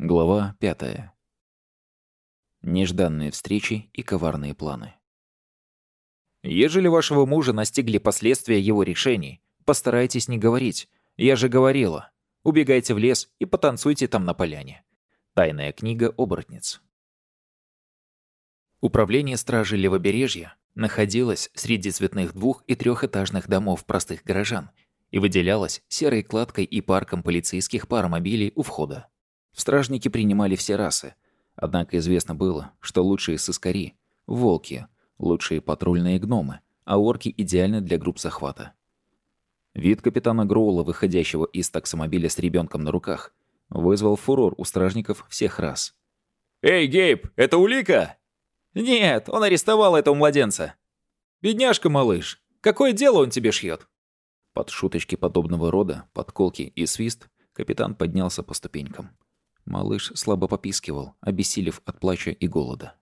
Глава 5. Нежданные встречи и коварные планы. Ежели вашего мужа настигли последствия его решений, постарайтесь не говорить. Я же говорила. Убегайте в лес и потанцуйте там на поляне. Тайная книга оборотниц. Управление стражи Левобережья находилось среди цветных двух- и трехэтажных домов простых горожан и выделялось серой кладкой и парком полицейских паромобилей у входа. В стражники принимали все расы. Однако известно было, что лучшие сыскари – волки, лучшие патрульные гномы, а орки идеальны для групп захвата. Вид капитана Гроула, выходящего из таксомобиля с ребенком на руках, вызвал фурор у стражников всех рас. «Эй, Гейб, это улика?» «Нет, он арестовал этого младенца». «Бедняжка, малыш, какое дело он тебе шьет?» Под шуточки подобного рода, подколки и свист, капитан поднялся по ступенькам. Малыш слабо попискивал, обессилев от плача и голода.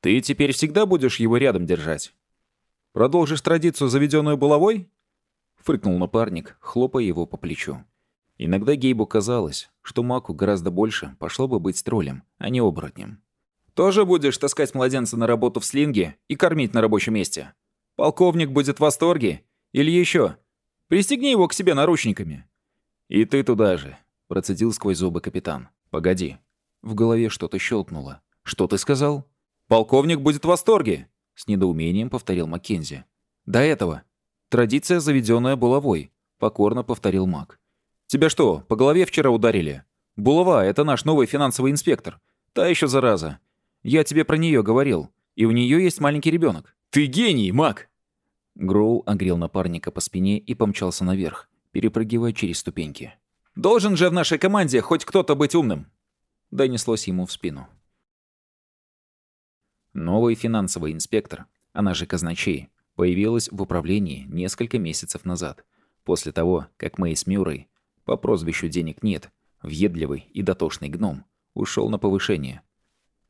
«Ты теперь всегда будешь его рядом держать? Продолжишь традицию, заведенную булавой?» Фрыкнул напарник, хлопая его по плечу. Иногда Гейбу казалось, что Маку гораздо больше пошло бы быть троллем, а не оборотнем. «Тоже будешь таскать младенца на работу в слинге и кормить на рабочем месте? Полковник будет в восторге? Или еще? Пристегни его к себе наручниками». «И ты туда же», — процедил сквозь зубы капитан. «Погоди». В голове что-то щелкнуло. «Что ты сказал?» «Полковник будет в восторге!» С недоумением повторил Маккензи. «До этого. Традиция, заведенная булавой», — покорно повторил Мак. «Тебя что, по голове вчера ударили? Булава — это наш новый финансовый инспектор. Та еще зараза. Я тебе про нее говорил. И у нее есть маленький ребенок. Ты гений, Мак!» Гроул огрел напарника по спине и помчался наверх, перепрыгивая через ступеньки. Должен же в нашей команде хоть кто-то быть умным!» Донеслось ему в спину. Новый финансовый инспектор, она же казначей, появилась в управлении несколько месяцев назад, после того, как Мэйс Мюррей, по прозвищу «Денег нет», въедливый и дотошный гном, ушел на повышение.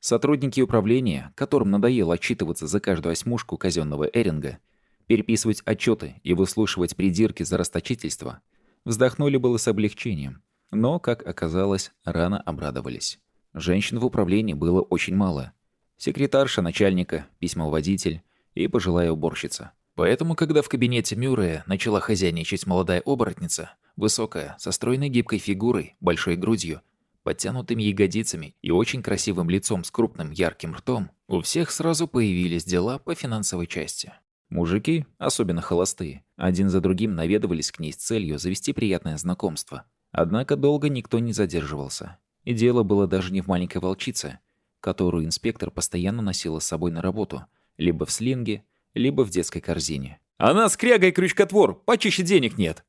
Сотрудники управления, которым надоело отчитываться за каждую осьмушку казенного эринга, переписывать отчеты и выслушивать придирки за расточительство, Вздохнули было с облегчением, но, как оказалось, рано обрадовались. Женщин в управлении было очень мало. Секретарша начальника, письмоводитель и пожилая уборщица. Поэтому, когда в кабинете Мюррея начала хозяйничать молодая оборотница, высокая, со стройной гибкой фигурой, большой грудью, подтянутыми ягодицами и очень красивым лицом с крупным ярким ртом, у всех сразу появились дела по финансовой части. Мужики, особенно холостые, один за другим наведывались к ней с целью завести приятное знакомство. Однако долго никто не задерживался. И дело было даже не в маленькой волчице, которую инспектор постоянно носила с собой на работу, либо в слинге, либо в детской корзине. «Она скряга и крючкотвор, почище денег нет!»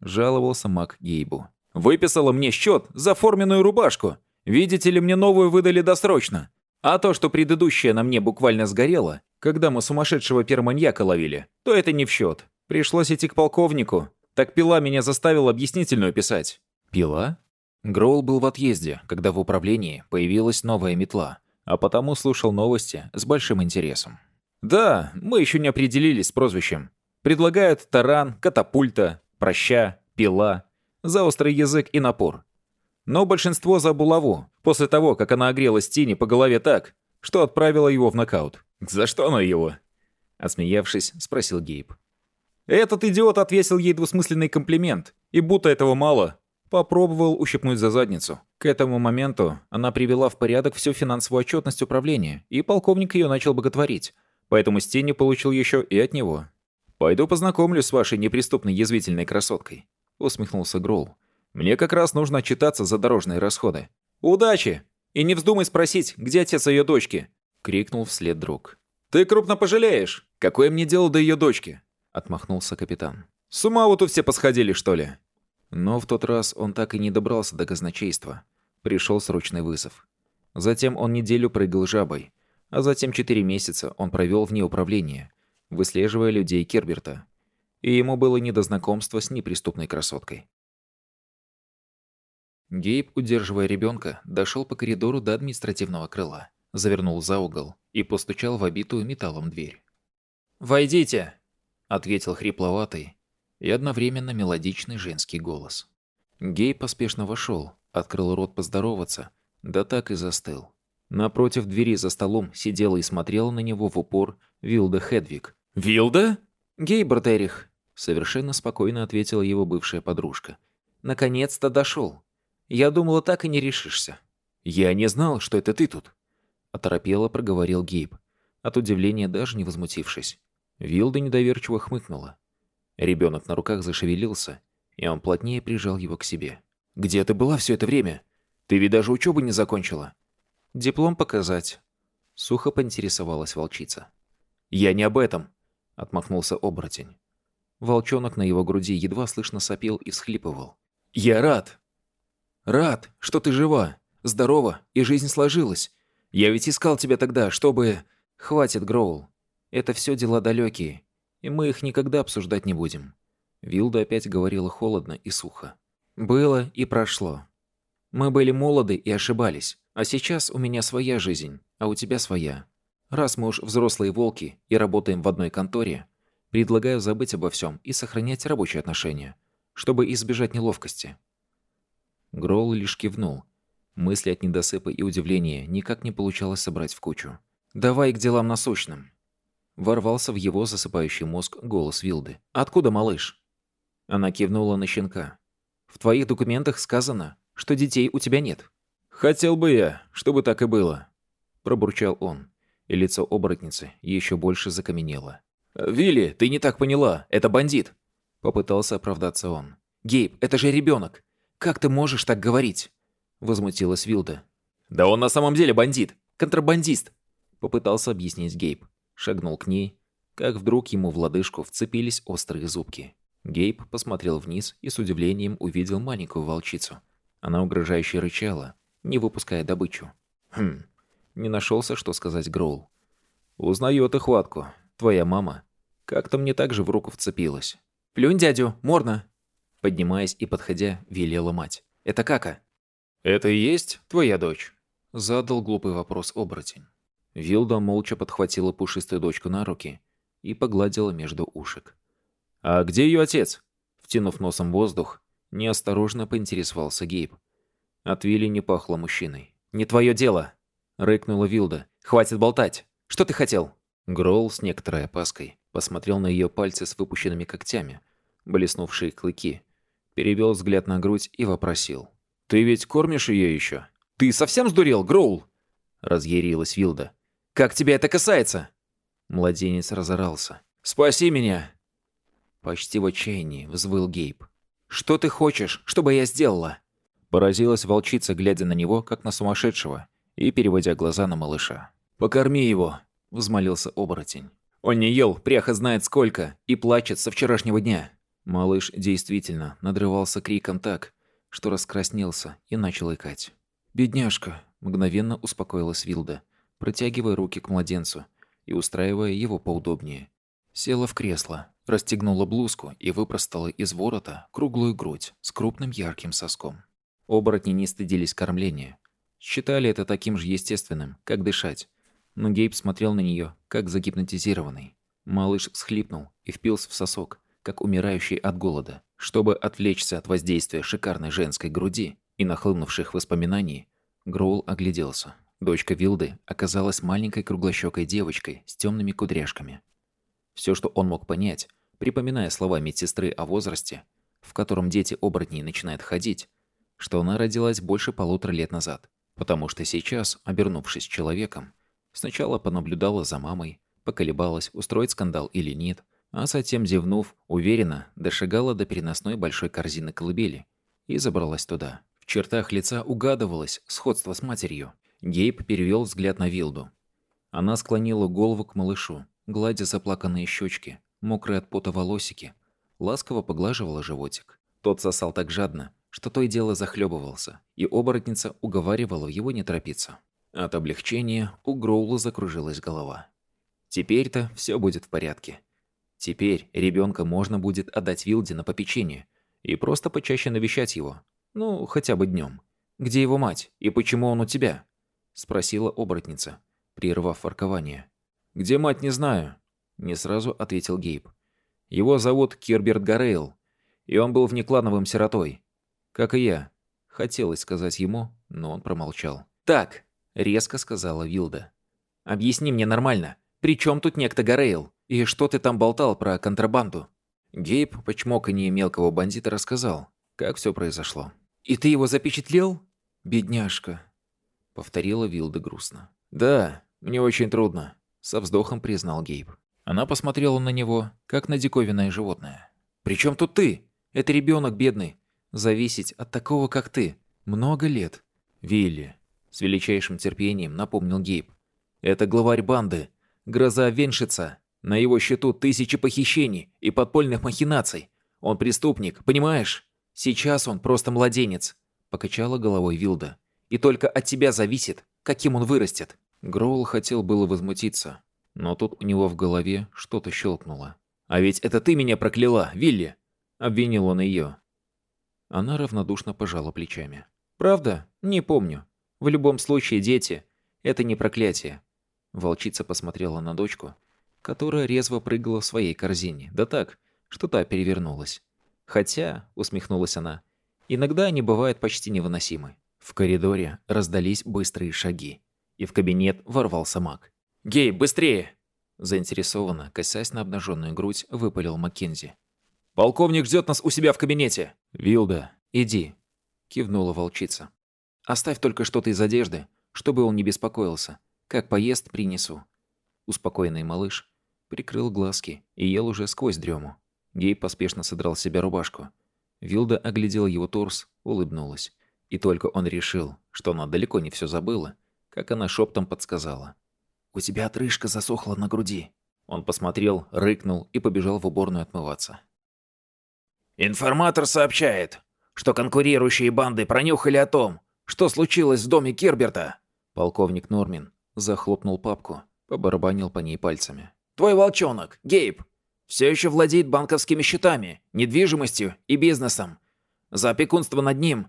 Жаловался Мак Гейбу. «Выписала мне счет за форменную рубашку. Видите ли, мне новую выдали досрочно. А то, что предыдущая на мне буквально сгорела, когда мы сумасшедшего перманьяка ловили, то это не в счет. Пришлось идти к полковнику. Так пила меня заставила объяснительную писать. Пила? Гроул был в отъезде, когда в управлении появилась новая метла, а потому слушал новости с большим интересом. Да, мы еще не определились с прозвищем. Предлагают таран, катапульта, проща, пила, за острый язык и напор. Но большинство за булаву, после того, как она огрела Стини по голове так, что отправила его в нокаут. «За что она его?» Осмеявшись, спросил Гейб. Этот идиот отвесил ей двусмысленный комплимент, и будто этого мало, попробовал ущипнуть за задницу. К этому моменту она привела в порядок всю финансовую отчетность управления, и полковник ее начал боготворить, поэтому Стини получил еще и от него. «Пойду познакомлюсь с вашей неприступной язвительной красоткой», — усмехнулся Гроул. «Мне как раз нужно отчитаться за дорожные расходы». «Удачи!» И не вздумай спросить, где отец ее дочки!» — крикнул вслед друг. «Ты крупно пожалеешь! Какое мне дело до ее дочки?» — отмахнулся капитан. «С ума вот у все посходили, что ли?» Но в тот раз он так и не добрался до казначейства. Пришел срочный вызов. Затем он неделю прыгал жабой, а затем четыре месяца он провел вне управления, выслеживая людей Керберта. И ему было не до знакомства с неприступной красоткой. Гейб, удерживая ребенка, дошел по коридору до административного крыла, завернул за угол и постучал в обитую металлом дверь. «Войдите!» — ответил хрипловатый и одновременно мелодичный женский голос. Гейб поспешно вошел, открыл рот поздороваться, Да так и застыл. Напротив двери за столом сидела и смотрела на него в упор Вилда Хедвиг. «Вилда?» «Гейберт Эрих», — совершенно спокойно ответила его бывшая подружка. «Наконец-то дошел. Я думала, так и не решишься». «Я не знал, что это ты тут», — оторопело проговорил Гейб, от удивления даже не возмутившись. Вилда недоверчиво хмыкнула. Ребенок на руках зашевелился, и он плотнее прижал его к себе. «Где ты была все это время? Ты ведь даже учебу не закончила». «Диплом показать», — сухо поинтересовалась волчица. «Я не об этом», — отмахнулся оборотень. Волчонок на его груди едва слышно сопел и всхлипывал. «Я рад. Рад, что ты жива, здорова и жизнь сложилась. Я ведь искал тебя тогда, чтобы...» «Хватит, Гроул. Это все дела далекие, и мы их никогда обсуждать не будем». Вилда опять говорила холодно и сухо. «Было и прошло. Мы были молоды и ошибались, а сейчас у меня своя жизнь, а у тебя своя. Раз мы уж взрослые волки и работаем в одной конторе, предлагаю забыть обо всем и сохранять рабочие отношения, чтобы избежать неловкости». Гроул лишь кивнул. Мысли от недосыпа и удивления никак не получалось собрать в кучу. «Давай к делам насущным». Ворвался в его засыпающий мозг голос Вилды. «Откуда малыш?» Она кивнула на щенка. «В твоих документах сказано, что детей у тебя нет». «Хотел бы я, чтобы так и было», – пробурчал он, и лицо оборотницы еще больше закаменело. «Вилли, ты не так поняла, это бандит», – попытался оправдаться он. «Гейб, это же ребенок. Как ты можешь так говорить?» – возмутилась Вилда. «Да он на самом деле бандит, контрабандист», Попытался объяснить Гейб. Шагнул к ней, как вдруг ему в лодыжку вцепились острые зубки. Гейб посмотрел вниз и с удивлением увидел маленькую волчицу. Она угрожающе рычала, не выпуская добычу. «Хм, не нашелся, что сказать Гроул. «Узнает хватку. Твоя мама. Как-то мне так же в руку вцепилась». «Плюнь, дядю, морно!» Поднимаясь и подходя, велела мать. «Это кака?» «Это и есть твоя дочь?» Задал глупый вопрос оборотень. Вилда молча подхватила пушистую дочку на руки и погладила между ушек. «А где ее отец?» Втянув носом воздух, неосторожно поинтересовался Гейб. От Вилли не пахло мужчиной. «Не твое дело!» — рыкнула Вилда. «Хватит болтать! Что ты хотел?» Гроул с некоторой опаской посмотрел на ее пальцы с выпущенными когтями, блеснувшие клыки, перевел взгляд на грудь и вопросил. «Ты ведь кормишь ее еще?» «Ты совсем сдурел, Гроул?» — разъярилась Вилда. Как тебя это касается?» Младенец разорался. «Спаси меня!» Почти в отчаянии взвыл Гейб. «Что ты хочешь, чтобы я сделала?» Поразилась волчица, глядя на него, как на сумасшедшего, и переводя глаза на малыша. «Покорми его!» — взмолился оборотень. «Он не ел, пряха знает сколько, и плачет со вчерашнего дня». Малыш действительно надрывался криком так, что раскраснелся и начал икать. «Бедняжка!» — мгновенно успокоилась Вилда протягивая руки к младенцу и устраивая его поудобнее. Села в кресло, расстегнула блузку и выпростала из ворота круглую грудь с крупным ярким соском. Оборотни не стыдились кормления. Считали это таким же естественным, как дышать. Но Гейб смотрел на нее, как загипнотизированный. Малыш схлипнул и впился в сосок, как умирающий от голода. Чтобы отвлечься от воздействия шикарной женской груди и нахлынувших воспоминаний, Гроул огляделся. Дочка Вилды оказалась маленькой круглощекой девочкой с темными кудряшками. Все, что он мог понять, припоминая слова медсестры о возрасте, в котором дети оборотней начинают ходить, что она родилась больше полутора лет назад, потому что сейчас, обернувшись человеком, сначала понаблюдала за мамой, поколебалась, устроить скандал или нет, а затем, зевнув, уверенно дошагала до переносной большой корзины колыбели и забралась туда. В чертах лица угадывалось сходство с матерью, Гейб перевел взгляд на Вилду. Она склонила голову к малышу, гладя заплаканные щечки, мокрые от пота волосики, ласково поглаживала животик. Тот сосал так жадно, что то и дело захлебывался, и оборотница уговаривала его не торопиться. От облегчения у Гроула закружилась голова. Теперь-то все будет в порядке. Теперь ребенка можно будет отдать Вилде на попечение и просто почаще навещать его. Ну, хотя бы днем. Где его мать? И почему он у тебя? — спросила оборотница, прервав воркование. «Где мать, не знаю», — не сразу ответил Гейб. «Его зовут Кирберт Гарейл, и он был внеклановым сиротой. Как и я». Хотелось сказать ему, но он промолчал. «Так», — резко сказала Вилда. «Объясни мне нормально, при чем тут некто Горейл? И что ты там болтал про контрабанду?» Гейб по чмоканье мелкого бандита рассказал, как все произошло. «И ты его запечатлел? Бедняжка!» Повторила Вилда грустно. «Да, мне очень трудно», — со вздохом признал Гейб. Она посмотрела на него, как на диковинное животное. «При чем тут ты? Это ребенок бедный. Зависеть от такого, как ты. Много лет». «Вилли», — с величайшим терпением напомнил Гейб. «Это главарь банды. Гроза Веншица. На его счету тысячи похищений и подпольных махинаций. Он преступник, понимаешь? Сейчас он просто младенец», — покачала головой Вилда. «И только от тебя зависит, каким он вырастет». Гроул хотел было возмутиться, но тут у него в голове что-то щелкнуло. «А ведь это ты меня прокляла, Вилли!» — обвинил он ее. Она равнодушно пожала плечами. «Правда? Не помню. В любом случае, дети — это не проклятие». Волчица посмотрела на дочку, которая резво прыгала в своей корзине. Да так, что та перевернулась. Хотя, усмехнулась она, иногда они бывают почти невыносимы. В коридоре раздались быстрые шаги, и в кабинет ворвался маг. «Гей, быстрее!» Заинтересованно, косясь на обнаженную грудь, выпалил Маккензи. «Полковник ждет нас у себя в кабинете!» «Вилда, иди!» Кивнула волчица. «Оставь только что-то из одежды, чтобы он не беспокоился. Как поест, принесу». Успокоенный малыш прикрыл глазки и ел уже сквозь дрему. Гей поспешно содрал с себя рубашку. Вилда оглядела его торс, улыбнулась. И только он решил, что она далеко не все забыла, как она шептом подсказала. «У тебя отрыжка засохла на груди». Он посмотрел, рыкнул и побежал в уборную отмываться. «Информатор сообщает, что конкурирующие банды пронюхали о том, что случилось в доме Кирберта». Полковник Нормин захлопнул папку, побарабанил по ней пальцами. «Твой волчонок, Гейб, все еще владеет банковскими счетами, недвижимостью и бизнесом. За опекунство над ним,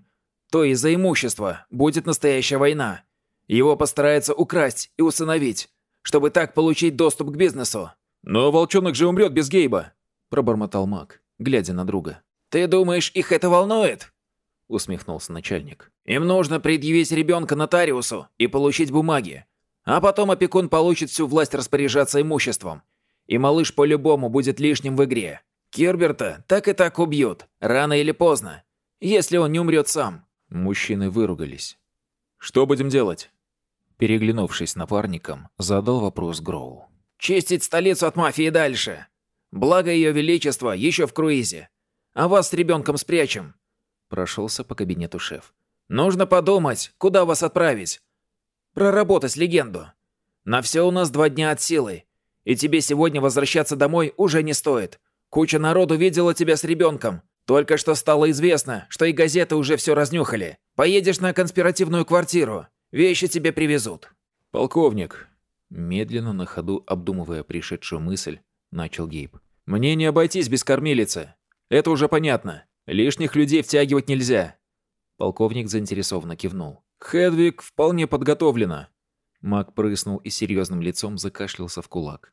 то и за имущество, будет настоящая война. Его постараются украсть и усыновить, чтобы так получить доступ к бизнесу. «Но волчонок же умрет без Гейба», – пробормотал маг, глядя на друга. «Ты думаешь, их это волнует?» – усмехнулся начальник. «Им нужно предъявить ребенка нотариусу и получить бумаги. А потом опекун получит всю власть распоряжаться имуществом и малыш по-любому будет лишним в игре. Кирберта так и так убьют, рано или поздно, если он не умрет сам». Мужчины выругались. «Что будем делать?» Переглянувшись с напарником, задал вопрос Гроу. «Чистить столицу от мафии дальше. Благо ее величество еще в круизе. А вас с ребенком спрячем». Прошелся по кабинету шеф. «Нужно подумать, куда вас отправить. Проработать легенду. На все у нас два дня от силы. И тебе сегодня возвращаться домой уже не стоит. Куча народу видела тебя с ребенком. Только что стало известно, что и газеты уже все разнюхали. Поедешь на конспиративную квартиру. Вещи тебе привезут». «Полковник», медленно на ходу обдумывая пришедшую мысль, начал Гейб. «Мне не обойтись без кормилицы. Это уже понятно. Лишних людей втягивать нельзя». Полковник заинтересованно кивнул. «Хедвиг вполне подготовлена. Маг прыснул и серьезным лицом закашлялся в кулак.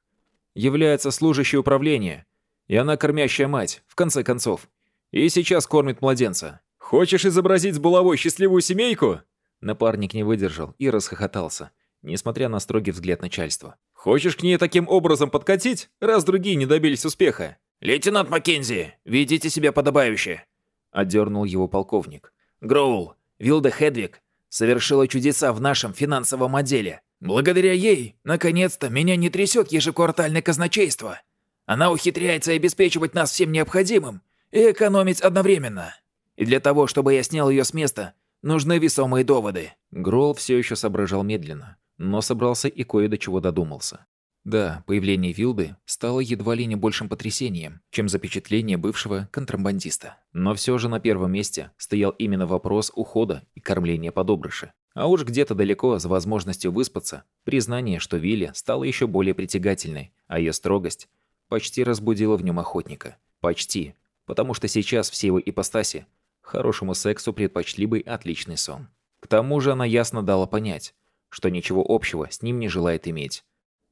«Является служащей управления. И она кормящая мать, в конце концов. И сейчас кормит младенца. Хочешь изобразить с булавой счастливую семейку?» Напарник не выдержал и расхохотался, несмотря на строгий взгляд начальства. «Хочешь к ней таким образом подкатить, раз другие не добились успеха?» «Лейтенант Маккензи, ведите себя подобающе!» — отдернул его полковник. «Гроул, Вилда Хедвиг совершила чудеса в нашем финансовом отделе. Благодаря ей, наконец-то, меня не трясет ежеквартальное казначейство. Она ухитряется обеспечивать нас всем необходимым и экономить одновременно. И для того, чтобы я снял ее с места, нужны весомые доводы». Гролл все еще соображал медленно, но собрался и кое до чего додумался. Да, появление Вилды стало едва ли не большим потрясением, чем запечатление бывшего контрабандиста. Но все же на первом месте стоял именно вопрос ухода и кормления подобрыша. А уж где-то далеко, за возможностью выспаться, признание, что Вилли стала еще более притягательной, а ее строгость почти разбудила в нем охотника. Почти. Потому что сейчас все его ипостаси хорошему сексу предпочли бы отличный сон. К тому же она ясно дала понять, что ничего общего с ним не желает иметь.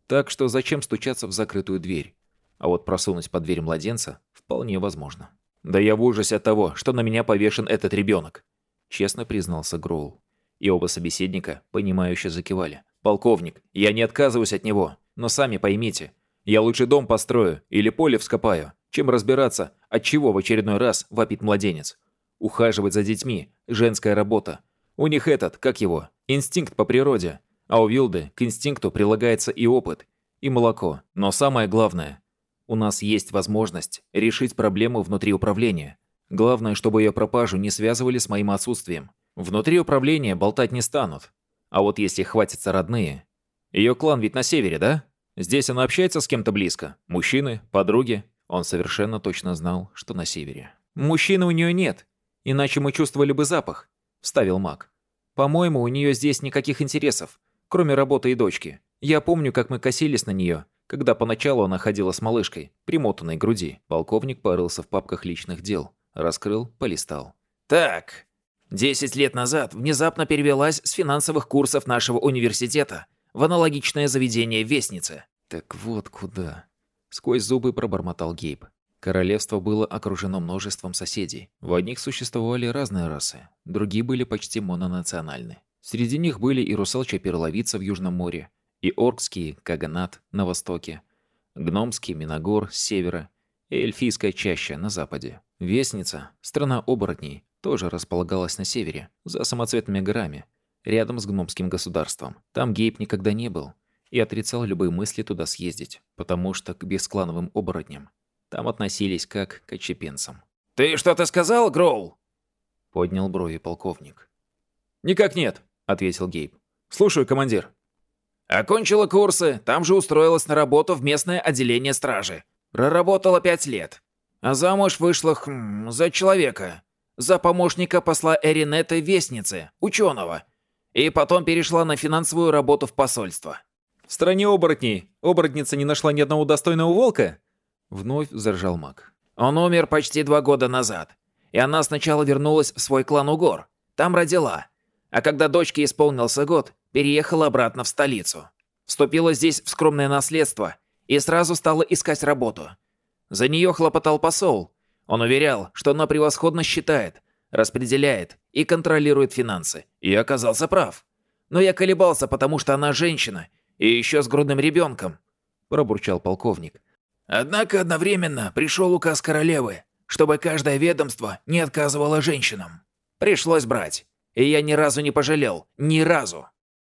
Так что зачем стучаться в закрытую дверь? А вот просунуть под дверь младенца вполне возможно. «Да я в ужасе от того, что на меня повешен этот ребенок», — честно признался Гроул. И оба собеседника, понимающе закивали. «Полковник, я не отказываюсь от него, но сами поймите, я лучше дом построю или поле вскопаю, чем разбираться, от чего в очередной раз вопит младенец. Ухаживать за детьми – женская работа. У них этот, как его, инстинкт по природе. А у Вилды к инстинкту прилагается и опыт, и молоко. Но самое главное – у нас есть возможность решить проблему внутри управления. Главное, чтобы ее пропажу не связывали с моим отсутствием. Внутри управления болтать не станут. А вот если хватятся родные... Ее клан ведь на севере, да? Здесь она общается с кем-то близко. Мужчины, подруги. Он совершенно точно знал, что на севере. «Мужчины у нее нет, иначе мы чувствовали бы запах», – вставил маг. «По-моему, у нее здесь никаких интересов, кроме работы и дочки. Я помню, как мы косились на нее, когда поначалу она ходила с малышкой, примотанной груди». Полковник порылся в папках личных дел, раскрыл, полистал. «Так, Десять лет назад внезапно перевелась с финансовых курсов нашего университета в аналогичное заведение Вестницы. Так вот куда. Сквозь зубы пробормотал Гейб. Королевство было окружено множеством соседей. В одних существовали разные расы, другие были почти мононациональны. Среди них были и русалчья перловица в Южном море, и оркские каганат на востоке, гномский миногор с севера и эльфийская чаща на западе. Вестница, страна оборотней, тоже располагалась на севере, за самоцветными горами, рядом с гномским государством. Там Гейб никогда не был и отрицал любые мысли туда съездить, потому что к бесклановым оборотням там относились как к отчепенцам. «Ты что-то сказал, Гроул?» Поднял брови полковник. «Никак нет», — ответил Гейб. «Слушаю, командир». «Окончила курсы, там же устроилась на работу в местное отделение стражи. Проработала пять лет. А замуж вышла хм, за человека за помощника посла Эринета Вестницы, ученого, и потом перешла на финансовую работу в посольство. «В стране оборотней оборотница не нашла ни одного достойного волка?» Вновь заржал маг. Он умер почти два года назад, и она сначала вернулась в свой клан Угор, там родила, а когда дочке исполнился год, переехала обратно в столицу. Вступила здесь в скромное наследство и сразу стала искать работу. За нее хлопотал посол, он уверял, что она превосходно считает, распределяет и контролирует финансы. И оказался прав. Но я колебался, потому что она женщина, и еще с грудным ребенком», – пробурчал полковник. «Однако одновременно пришел указ королевы, чтобы каждое ведомство не отказывало женщинам. Пришлось брать, и я ни разу не пожалел, ни разу».